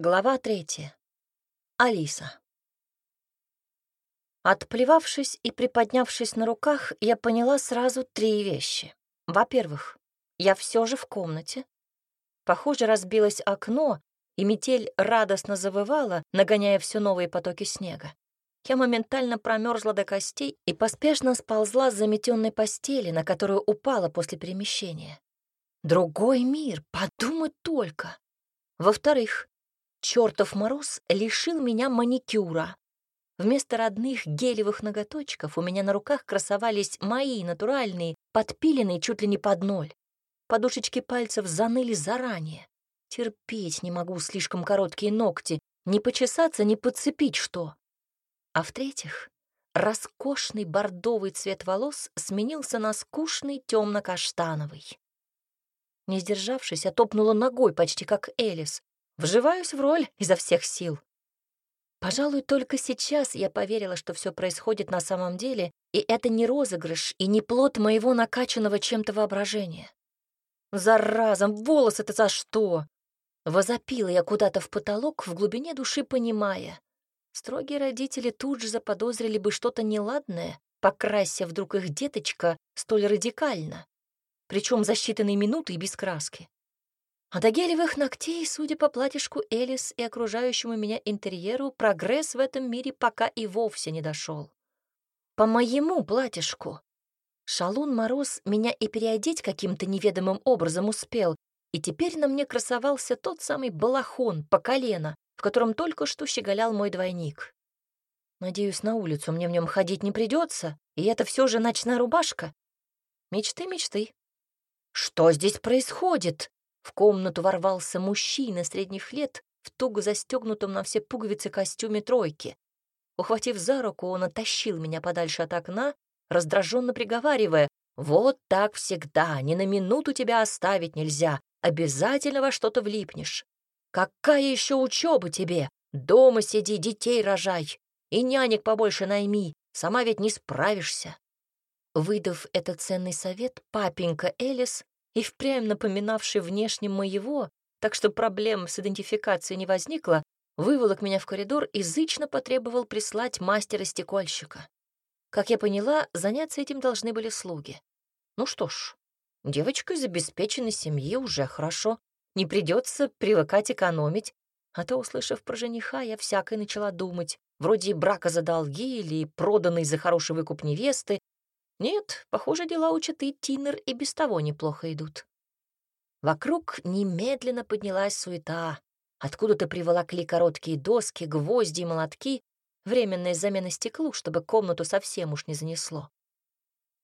Глава третья. Алиса. Отплевавшись и приподнявшись на руках, я поняла сразу три вещи. Во-первых, я все же в комнате. Похоже, разбилось окно, и метель радостно завывала, нагоняя все новые потоки снега. Я моментально промерзла до костей и поспешно сползла с заметенной постели, на которую упала после перемещения. Другой мир, подумать только. Во-вторых, чертов мороз лишил меня маникюра. Вместо родных гелевых ноготочков у меня на руках красовались мои натуральные, подпиленные чуть ли не под ноль. Подушечки пальцев заныли заранее. Терпеть не могу слишком короткие ногти, не почесаться, не подцепить что. А в-третьих, роскошный бордовый цвет волос сменился на скучный темно-каштановый. Не сдержавшись, я топнула ногой, почти как Элис. Вживаюсь в роль изо всех сил. Пожалуй, только сейчас я поверила, что все происходит на самом деле, и это не розыгрыш и не плод моего накачанного чем-то воображения. Заразом, волосы-то за что? Возопила я куда-то в потолок, в глубине души понимая. Строгие родители тут же заподозрили бы что-то неладное, покрася вдруг их деточка столь радикально причем за считанные минуты и без краски. А до гелевых ногтей, судя по платьишку Элис и окружающему меня интерьеру, прогресс в этом мире пока и вовсе не дошел. По моему платьишку. Шалун Мороз меня и переодеть каким-то неведомым образом успел, и теперь на мне красовался тот самый балахон по колено, в котором только что щеголял мой двойник. Надеюсь, на улицу мне в нем ходить не придется, и это все же ночная рубашка. Мечты, мечты. «Что здесь происходит?» В комнату ворвался мужчина средних лет в туго застегнутом на все пуговицы костюме тройки. Ухватив за руку, он оттащил меня подальше от окна, раздраженно приговаривая, «Вот так всегда, ни на минуту тебя оставить нельзя, обязательно во что-то влипнешь. Какая еще учеба тебе? Дома сиди, детей рожай, и нянек побольше найми, сама ведь не справишься». Выдав этот ценный совет, папенька Элис, и впрямь напоминавший внешне моего, так что проблем с идентификацией не возникло, выволок меня в коридор и зычно потребовал прислать мастера-стекольщика. Как я поняла, заняться этим должны были слуги. Ну что ж, девочка из обеспеченной семьи уже хорошо, не придется привыкать экономить, а то, услышав про жениха, я всякое начала думать, вроде брака за долги или проданный за хороший выкуп невесты, нет, похоже, дела у Читы Тинер и без того неплохо идут. Вокруг немедленно поднялась суета. Откуда-то приволокли короткие доски, гвозди и молотки, временная замена стеклу, чтобы комнату совсем уж не занесло.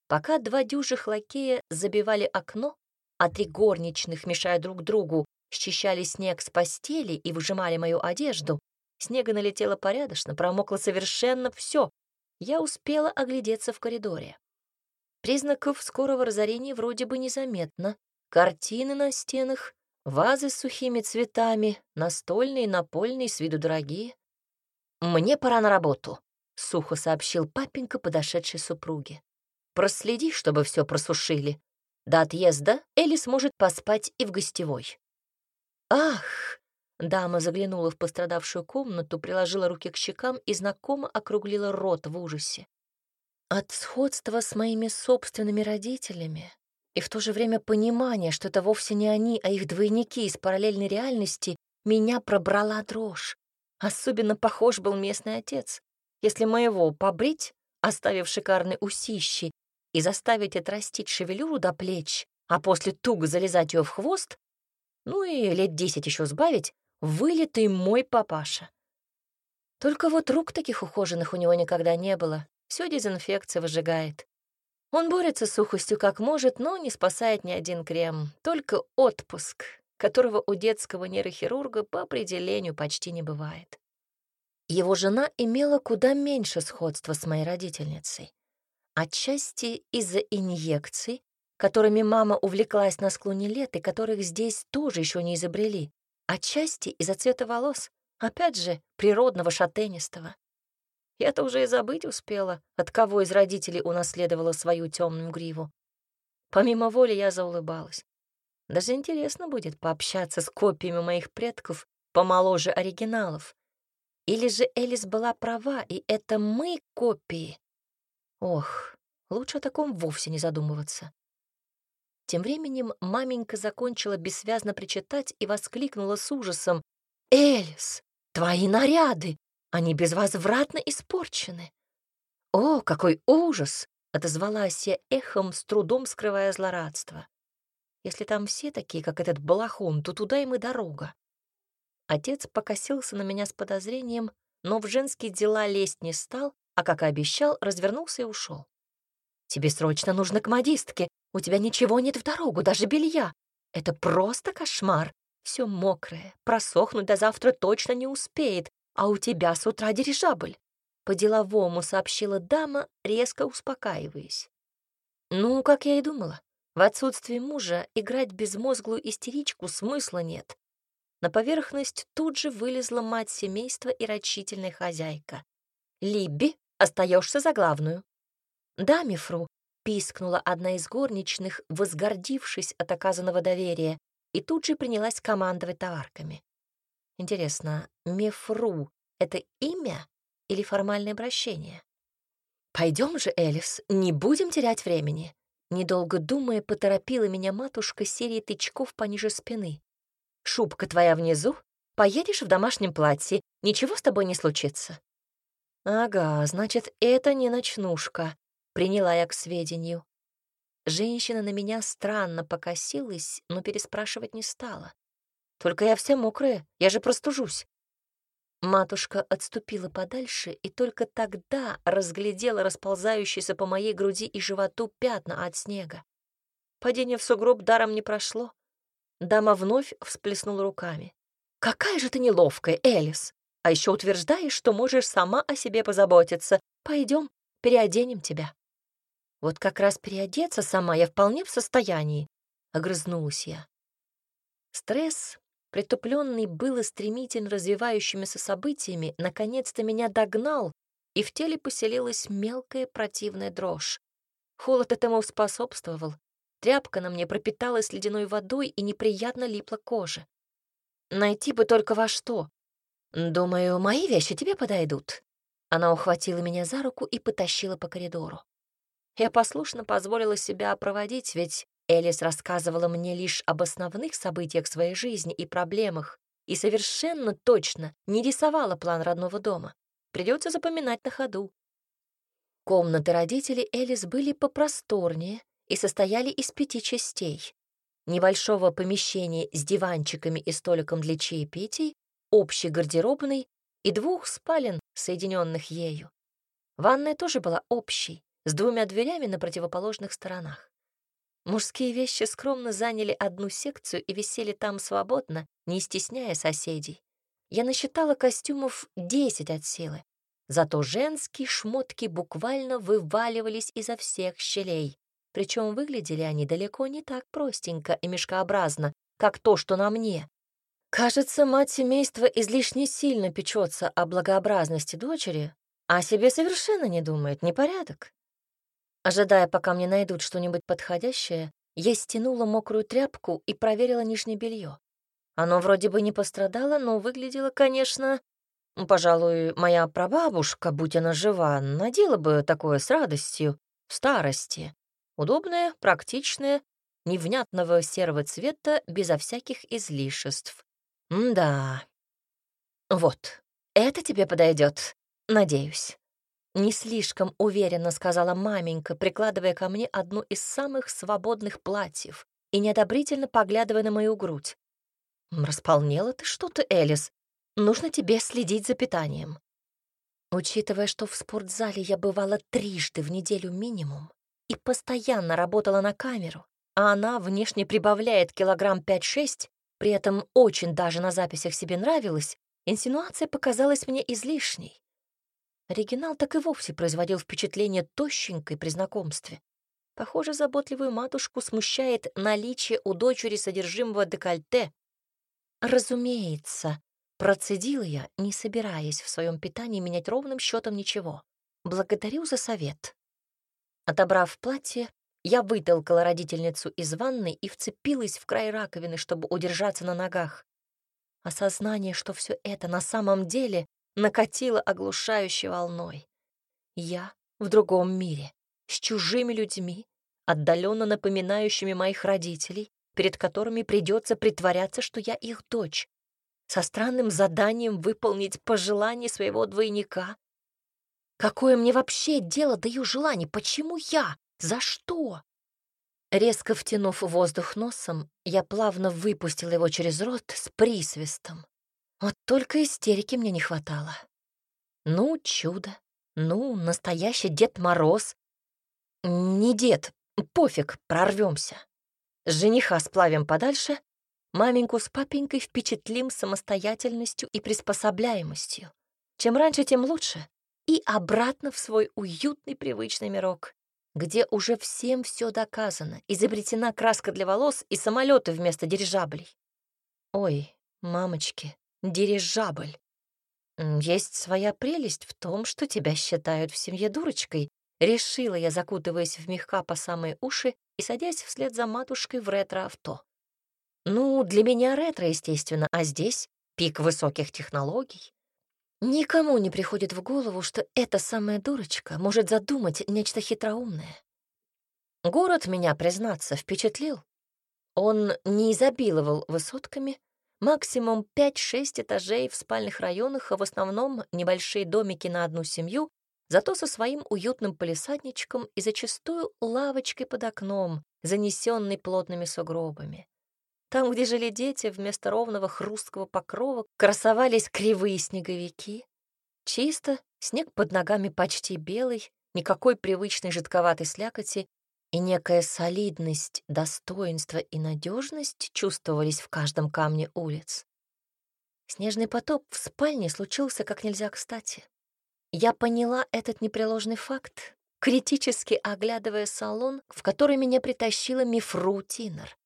Пока два дюжих лакея забивали окно, а три горничных, мешая друг другу, счищали снег с постели и выжимали мою одежду, снега налетело порядочно, промокло совершенно все. Я успела оглядеться в коридоре. Признаков скорого разорения вроде бы незаметно. Картины на стенах, вазы с сухими цветами, настольные, напольные, с виду дорогие. «Мне пора на работу», — сухо сообщил папенька подошедшей супруге. «Проследи, чтобы все просушили. До отъезда Элли сможет поспать и в гостевой». «Ах!» — дама заглянула в пострадавшую комнату, приложила руки к щекам и знакомо округлила рот в ужасе. От сходства с моими собственными родителями и в то же время понимание, что это вовсе не они, а их двойники из параллельной реальности, меня пробрала дрожь. Особенно похож был местный отец. Если моего побрить, оставив шикарные усищи, и заставить отрастить шевелюру до плеч, а после туго залезать ее в хвост, ну и лет десять еще сбавить, вылитый мой папаша. Только вот рук таких ухоженных у него никогда не было, все дезинфекция выжигает. Он борется с сухостью как может, но не спасает ни один крем. Только отпуск, которого у детского нейрохирурга по определению почти не бывает. Его жена имела куда меньше сходства с моей родительницей. Отчасти из-за инъекций, которыми мама увлеклась на склоне лет и которых здесь тоже еще не изобрели. Отчасти из-за цвета волос, опять же, природного шатенистого. Я-то уже и забыть успела, от кого из родителей унаследовала свою темную гриву. Помимо воли я заулыбалась. Даже интересно будет пообщаться с копиями моих предков помоложе оригиналов. Или же Элис была права, и это мы копии? Ох, лучше о таком вовсе не задумываться. Тем временем маменька закончила бессвязно причитать и воскликнула с ужасом. «Элис, твои наряды! Они безвозвратно испорчены!» «О, какой ужас!» — отозвалась я эхом, с трудом скрывая злорадство. «Если там все такие, как этот балахон, то туда им и дорога». Отец покосился на меня с подозрением, но в женские дела лезть не стал, а, как и обещал, развернулся и ушел. «Тебе срочно нужно к модистке. У тебя ничего нет в дорогу, даже белья. Это просто кошмар. Все мокрое, просохнуть до завтра точно не успеет, а у тебя с утра дирижабль». По-деловому сообщила дама, резко успокаиваясь. Ну, как я и думала, в отсутствие мужа играть безмозглую истеричку смысла нет. На поверхность тут же вылезла мать семейства и рачительная хозяйка. «Либби, остаешься за главную». «Да, мифру», — пискнула одна из горничных, возгордившись от оказанного доверия, и тут же принялась командовать товарками. Интересно, мифру — это имя или формальное обращение? Пойдем же, Элис, не будем терять времени. Недолго думая, поторопила меня матушка серией тычков пониже спины. Шубка твоя внизу, поедешь в домашнем платье, ничего с тобой не случится. Ага, значит, это не ночнушка, приняла я к сведению. Женщина на меня странно покосилась, но переспрашивать не стала. Только я вся мокрая, я же простужусь. Матушка отступила подальше и только тогда разглядела расползающиеся по моей груди и животу пятна от снега. Падение в сугроб даром не прошло. Дама вновь всплеснула руками. «Какая же ты неловкая, Элис! А еще утверждаешь, что можешь сама о себе позаботиться. Пойдем, переоденем тебя». «Вот как раз переодеться сама я вполне в состоянии», — огрызнулась я. Стресс притупленный было стремительно развивающимися событиями, наконец-то меня догнал, и в теле поселилась мелкая противная дрожь. Холод этому способствовал. Тряпка на мне пропиталась ледяной водой и неприятно липла кожа. Найти бы только во что. Думаю, мои вещи тебе подойдут. Она ухватила меня за руку и потащила по коридору. Я послушно позволила себя проводить, ведь Элис рассказывала мне лишь об основных событиях своей жизни и проблемах и совершенно точно не рисовала план родного дома. Придется запоминать на ходу. Комнаты родителей Элис были попросторнее и состояли из пяти частей. Небольшого помещения с диванчиками и столиком для чаепитий, общей гардеробной и двух спален, соединенных ею. Ванная тоже была общей, с двумя дверями на противоположных сторонах. Мужские вещи скромно заняли одну секцию и висели там свободно, не стесняя соседей. Я насчитала костюмов десять от силы. Зато женские шмотки буквально вываливались изо всех щелей. Причем выглядели они далеко не так простенько и мешкообразно, как то, что на мне. Кажется, мать семейства излишне сильно печется о благообразности дочери, а себе совершенно не думает, непорядок. Ожидая, пока мне найдут что-нибудь подходящее, я стянула мокрую тряпку и проверила нижнее белье. Оно вроде бы не пострадало, но выглядело, конечно... Пожалуй, моя прабабушка, будь она жива, надела бы такое с радостью, в старости. Удобное, практичное, невнятного серого цвета, безо всяких излишеств. М да. Вот, это тебе подойдет, надеюсь. Не слишком уверенно сказала маменька, прикладывая ко мне одно из самых свободных платьев и неодобрительно поглядывая на мою грудь. «Располнела ты что-то, Элис. Нужно тебе следить за питанием». Учитывая, что в спортзале я бывала трижды в неделю минимум и постоянно работала на камеру, а она внешне прибавляет килограмм 5-6, при этом очень даже на записях себе нравилась, инсинуация показалась мне излишней. Оригинал так и вовсе производил впечатление тощенькой при знакомстве. Похоже, заботливую матушку смущает наличие у дочери содержимого декольте. Разумеется, процедила я, не собираясь в своем питании менять ровным счетом ничего. Благодарю за совет. Отобрав платье, я вытолкала родительницу из ванной и вцепилась в край раковины, чтобы удержаться на ногах. Осознание, что все это на самом деле накатило оглушающей волной. Я в другом мире, с чужими людьми, отдаленно напоминающими моих родителей, перед которыми придется притворяться, что я их дочь, со странным заданием выполнить пожелание своего двойника. Какое мне вообще дело до ее желаний? Почему я? За что? Резко втянув воздух носом, я плавно выпустил его через рот с присвистом. Вот только истерики мне не хватало. Ну, чудо. Ну, настоящий Дед Мороз. Не дед, пофиг, прорвемся. Жениха сплавим подальше, маменьку с папенькой впечатлим самостоятельностью и приспособляемостью. Чем раньше, тем лучше. И обратно в свой уютный привычный мирок где уже всем все доказано, изобретена краска для волос и самолеты вместо дирижаблей. Ой, мамочки, дирижабль. Есть своя прелесть в том, что тебя считают в семье дурочкой, решила я, закутываясь в мягка по самые уши и садясь вслед за матушкой в ретро-авто. Ну, для меня ретро, естественно, а здесь пик высоких технологий. Никому не приходит в голову, что эта самая дурочка может задумать нечто хитроумное. Город меня, признаться, впечатлил. Он не изобиловал высотками, максимум 5-6 этажей в спальных районах, а в основном небольшие домики на одну семью, зато со своим уютным полисадничком и зачастую лавочкой под окном, занесенной плотными сугробами. Там, где жили дети, вместо ровного хрусткого покрова красовались кривые снеговики. Чисто, снег под ногами почти белый, никакой привычной жидковатой слякоти и некая солидность, достоинство и надежность чувствовались в каждом камне улиц. Снежный потоп в спальне случился как нельзя кстати. Я поняла этот непреложный факт, критически оглядывая салон, в который меня притащила Мифру Тинер.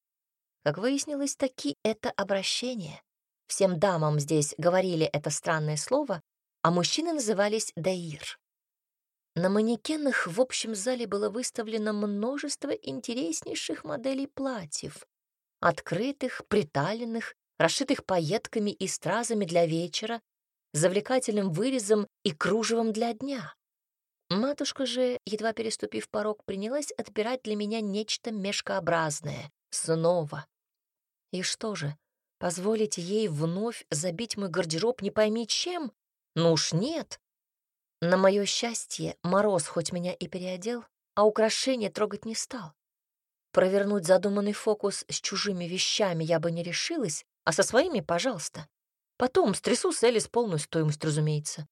Как выяснилось, таки это обращение. Всем дамам здесь говорили это странное слово, а мужчины назывались Даир. На манекенах в общем зале было выставлено множество интереснейших моделей платьев, открытых, приталенных, расшитых пайетками и стразами для вечера, завлекательным вырезом и кружевом для дня. Матушка же, едва переступив порог, принялась отбирать для меня нечто мешкообразное. Снова. И что же, позволить ей вновь забить мой гардероб не пойми чем? Ну уж нет. На мое счастье, Мороз хоть меня и переодел, а украшения трогать не стал. Провернуть задуманный фокус с чужими вещами я бы не решилась, а со своими — пожалуйста. Потом стрясу с Элис полную стоимость, разумеется.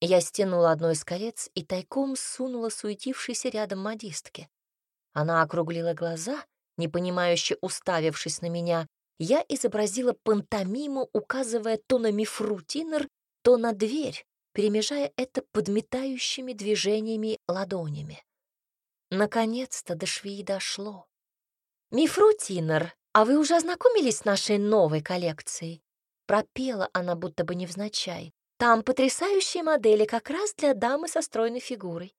Я стянула одно из колец и тайком сунула суетившейся рядом модистке. Она округлила глаза непонимающе уставившись на меня, я изобразила пантомиму, указывая то на мифру Тинер, то на дверь, перемежая это подметающими движениями ладонями. Наконец-то до швеи дошло. «Мифру Тинер, а вы уже ознакомились с нашей новой коллекцией?» Пропела она будто бы невзначай. «Там потрясающие модели как раз для дамы со стройной фигурой».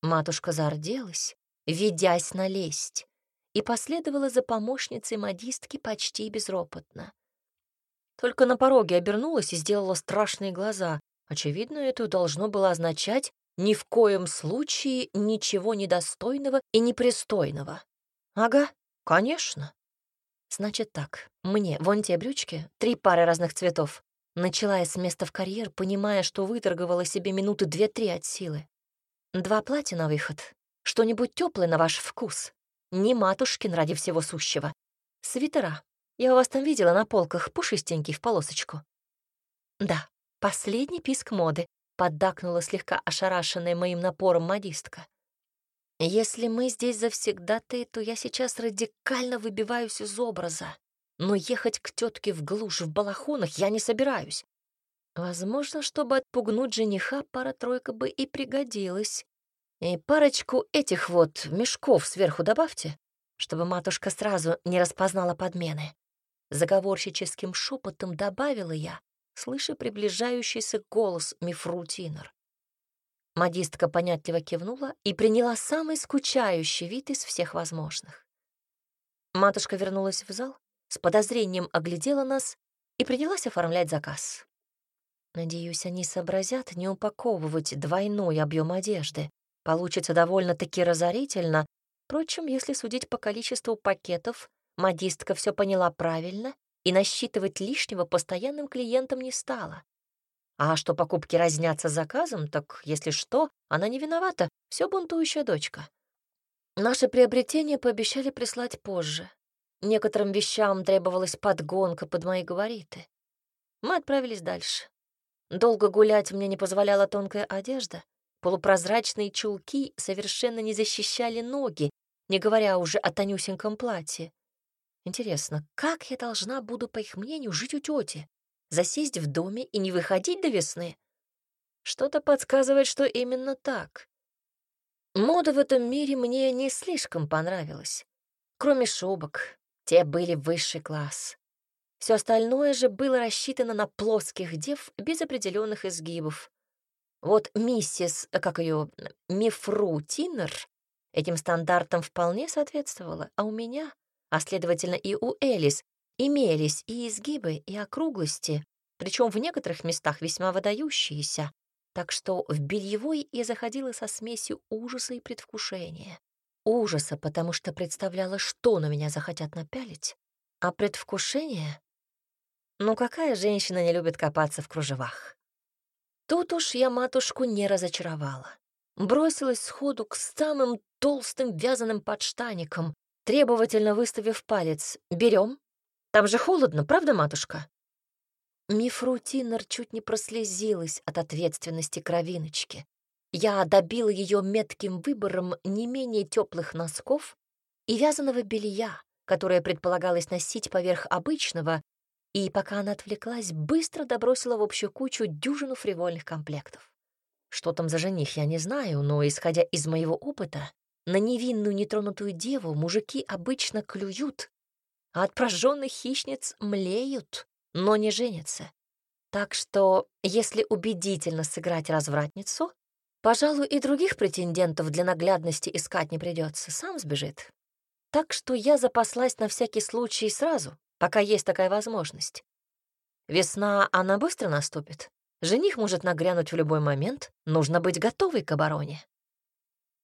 Матушка зарделась, ведясь на лесть и последовала за помощницей модистки почти безропотно. Только на пороге обернулась и сделала страшные глаза. Очевидно, это должно было означать ни в коем случае ничего недостойного и непристойного. Ага, конечно. Значит так, мне вон те брючки, три пары разных цветов. Начала я с места в карьер, понимая, что выторговала себе минуты две-три от силы. Два платья на выход. Что-нибудь теплое на ваш вкус не матушкин ради всего сущего. Свитера. Я у вас там видела на полках, пушистенький в полосочку. Да, последний писк моды, поддакнула слегка ошарашенная моим напором модистка. Если мы здесь завсегдаты, то я сейчас радикально выбиваюсь из образа. Но ехать к тетке в глушь в балахонах я не собираюсь. Возможно, чтобы отпугнуть жениха, пара-тройка бы и пригодилась. И парочку этих вот мешков сверху добавьте, чтобы матушка сразу не распознала подмены. Заговорщическим шепотом добавила я, слыша приближающийся голос Мифрутинер. Модистка понятливо кивнула и приняла самый скучающий вид из всех возможных. Матушка вернулась в зал, с подозрением оглядела нас и принялась оформлять заказ. Надеюсь, они сообразят не упаковывать двойной объем одежды. Получится довольно-таки разорительно. Впрочем, если судить по количеству пакетов, модистка все поняла правильно и насчитывать лишнего постоянным клиентам не стала. А что покупки разнятся заказом, так, если что, она не виновата, все бунтующая дочка. Наше приобретение пообещали прислать позже. Некоторым вещам требовалась подгонка под мои габариты. Мы отправились дальше. Долго гулять мне не позволяла тонкая одежда. Полупрозрачные чулки совершенно не защищали ноги, не говоря уже о тонюсеньком платье. Интересно, как я должна буду, по их мнению, жить у тети? Засесть в доме и не выходить до весны? Что-то подсказывает, что именно так. Мода в этом мире мне не слишком понравилась. Кроме шубок, те были высший класс. Все остальное же было рассчитано на плоских дев без определенных изгибов. Вот миссис, э, как ее, Мифру Тиннер, этим стандартам вполне соответствовала, а у меня, а следовательно и у Элис, имелись и изгибы, и округлости, причем в некоторых местах весьма выдающиеся, так что в бельевой я заходила со смесью ужаса и предвкушения. Ужаса, потому что представляла, что на меня захотят напялить, а предвкушение ну какая женщина не любит копаться в кружевах? Тут уж я матушку не разочаровала. Бросилась сходу к самым толстым вязаным подштаникам, требовательно выставив палец. «Берем? Там же холодно, правда, матушка?» Мифрутинер чуть не прослезилась от ответственности кровиночки. Я добила ее метким выбором не менее теплых носков и вязаного белья, которое предполагалось носить поверх обычного, и, пока она отвлеклась, быстро добросила в общую кучу дюжину фривольных комплектов. Что там за жених, я не знаю, но, исходя из моего опыта, на невинную нетронутую деву мужики обычно клюют, а от прожженных хищниц млеют, но не женятся. Так что, если убедительно сыграть развратницу, пожалуй, и других претендентов для наглядности искать не придется, сам сбежит. Так что я запаслась на всякий случай сразу, пока есть такая возможность. Весна, она быстро наступит. Жених может нагрянуть в любой момент, нужно быть готовой к обороне.